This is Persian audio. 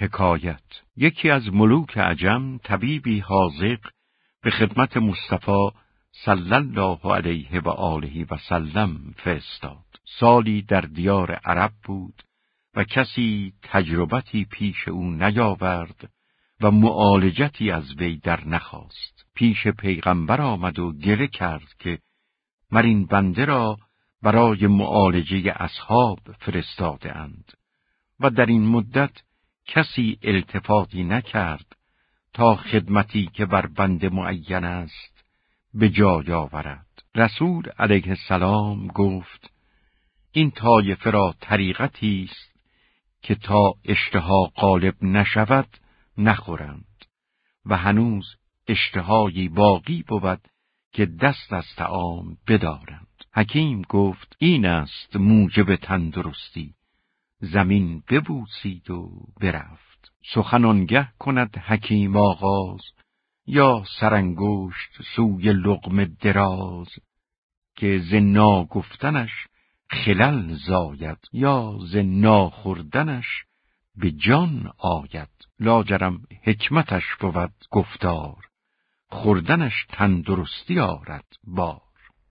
حکایت. یکی از ملوک عجم طبیبی حاضق به خدمت مصطفی صلی الله علیه و آله و سلم فرستاد. سالی در دیار عرب بود و کسی تجربتی پیش او نیاورد و معالجتی از وی در نخواست. پیش پیغمبر آمد و گله کرد که مر این بنده را برای معالجه اصحاب فرستاده اند و در این مدت کسی التفاتی نکرد تا خدمتی که بر بنده معین است به جای آورد. رسول علیه السلام گفت این طایفه را طریقتی است که تا اشتها غالب نشود نخورند و هنوز اشتهایی باقی بود که دست از تعام بدارند. حکیم گفت این است موجب تندرستی. زمین ببوسید و برفت. سخنانگه کند حکیم آغاز یا سرانگشت سوی لغم دراز که ز گفتنش خلل زاید یا ز خوردنش به جان آید. لاجرم حکمتش بود گفتار خوردنش تندرستی آرد با